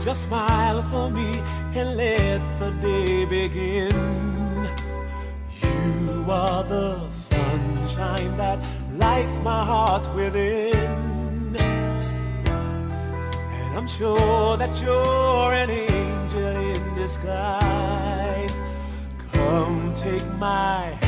Just smile for me and let the day begin. You are the sunshine that lights my heart within. And I'm sure that you're an angel in disguise. Come take my hand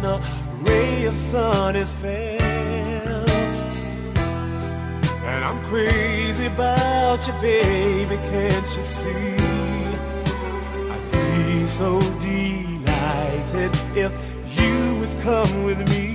when a ray of sun is felt. And I'm crazy about you, baby, can't you see? I'd be so delighted if you would come with me.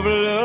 of love.